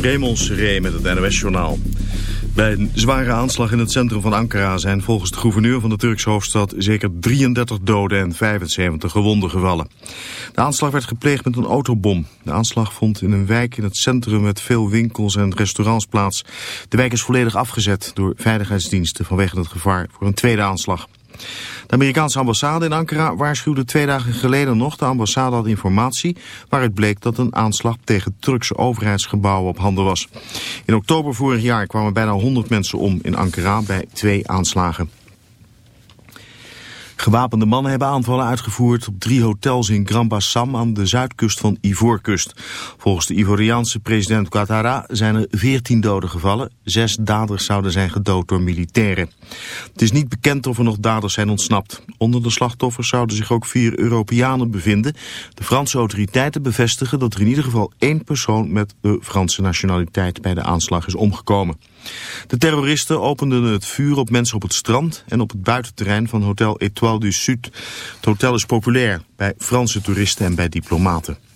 Raymond Seré met het NOS-journaal. Bij een zware aanslag in het centrum van Ankara zijn volgens de gouverneur van de Turkse hoofdstad zeker 33 doden en 75 gewonden gevallen. De aanslag werd gepleegd met een autobom. De aanslag vond in een wijk in het centrum met veel winkels en restaurants plaats. De wijk is volledig afgezet door veiligheidsdiensten vanwege het gevaar voor een tweede aanslag. De Amerikaanse ambassade in Ankara waarschuwde twee dagen geleden nog. De ambassade had informatie waaruit bleek dat een aanslag tegen Turkse overheidsgebouwen op handen was. In oktober vorig jaar kwamen bijna 100 mensen om in Ankara bij twee aanslagen. Gewapende mannen hebben aanvallen uitgevoerd op drie hotels in Grand Bassam aan de zuidkust van Ivoorkust. Volgens de Ivoriaanse president Ouattara zijn er veertien doden gevallen. Zes daders zouden zijn gedood door militairen. Het is niet bekend of er nog daders zijn ontsnapt. Onder de slachtoffers zouden zich ook vier Europeanen bevinden. De Franse autoriteiten bevestigen dat er in ieder geval één persoon met de Franse nationaliteit bij de aanslag is omgekomen. De terroristen openden het vuur op mensen op het strand en op het buitenterrein van Hotel Etoile du Sud. Het hotel is populair bij Franse toeristen en bij diplomaten.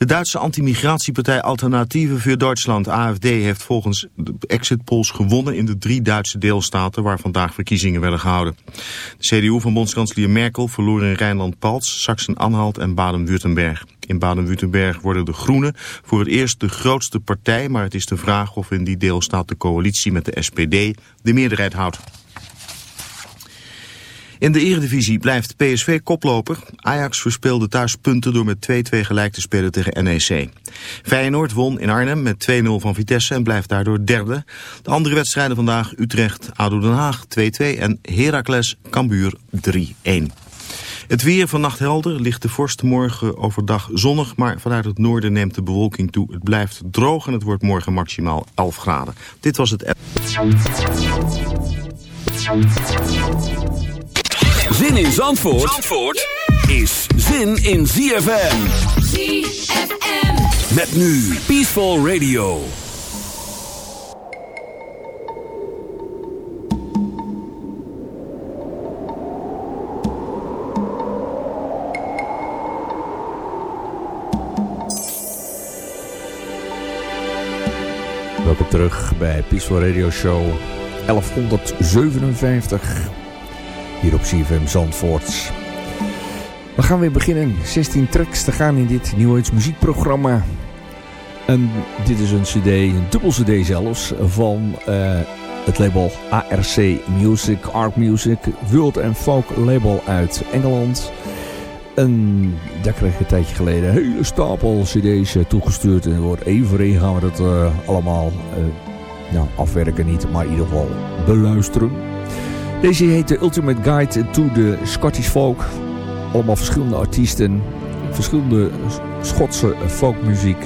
De Duitse antimigratiepartij Alternatieve voor Duitsland, AFD, heeft volgens de exit polls gewonnen in de drie Duitse deelstaten waar vandaag verkiezingen werden gehouden. De CDU van bondskanselier Merkel verloor in Rijnland-Palts, Sachsen-Anhalt en Baden-Württemberg. In Baden-Württemberg worden de Groenen voor het eerst de grootste partij, maar het is de vraag of in die deelstaat de coalitie met de SPD de meerderheid houdt. In de eredivisie blijft PSV koploper. Ajax verspeelde thuis punten door met 2-2 gelijk te spelen tegen NEC. Feyenoord won in Arnhem met 2-0 van Vitesse en blijft daardoor derde. De andere wedstrijden vandaag Utrecht, ADO Den Haag 2-2 en Heracles Cambuur 3-1. Het weer vannacht helder, ligt de vorst morgen overdag zonnig, maar vanuit het noorden neemt de bewolking toe. Het blijft droog en het wordt morgen maximaal 11 graden. Dit was het... Zin in Zandvoort, Zandvoort is zin in ZFM. ZFM. Met nu Peaceful Radio. Welkom terug bij Peaceful Radio Show 1157 hier op CFM Zandvoort. We gaan weer beginnen. 16 tracks te gaan in dit Nieuwheids muziekprogramma. En dit is een cd, een dubbel cd zelfs, van uh, het label ARC Music, Art Music, World and Folk label uit Engeland. En daar kreeg ik een tijdje geleden een hele stapel cd's uh, toegestuurd. En voor één gaan we dat uh, allemaal nou, afwerken niet, maar in ieder geval beluisteren. Deze heet de Ultimate Guide to the Scottish Folk. Allemaal verschillende artiesten. Verschillende Schotse folkmuziek.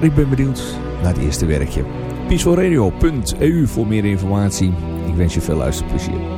Ik ben benieuwd naar het eerste werkje. peacefulradio.eu voor meer informatie. Ik wens je veel luisterplezier.